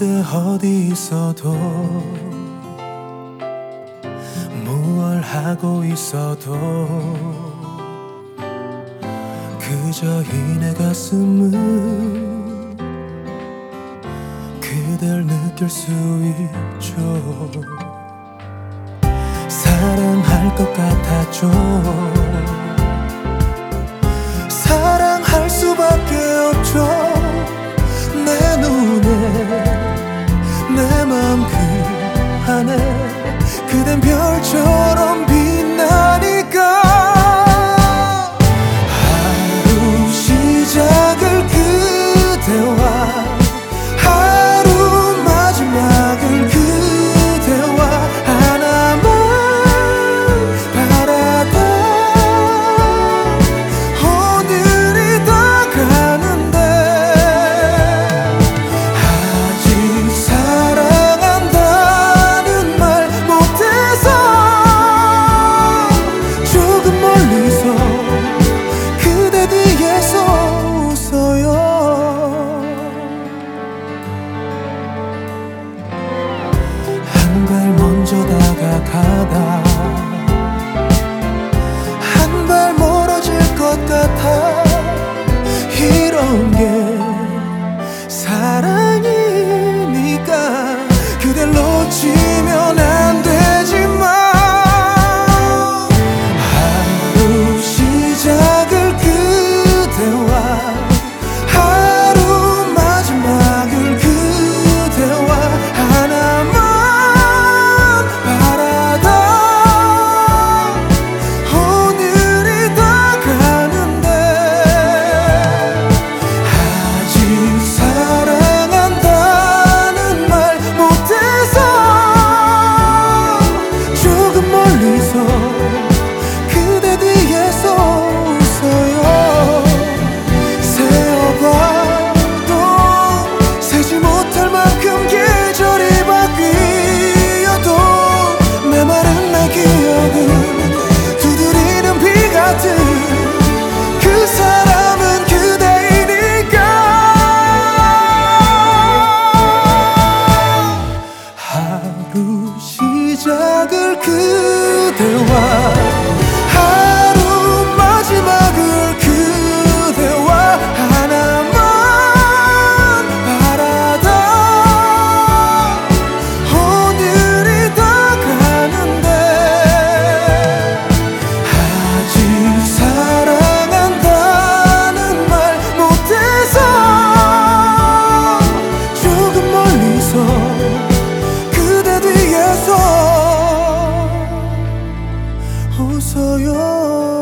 그대 어디 있어도 무얼 하고 있어도 그저 이내 가슴은 그댈 느낄 수 있죠. 사랑할 것 같아죠. 사랑할 수밖에 없죠. 별처럼 멀리서 그대 뒤에서 웃어요. 한 발 먼저 다가가다 시작을 그대와 웃어요.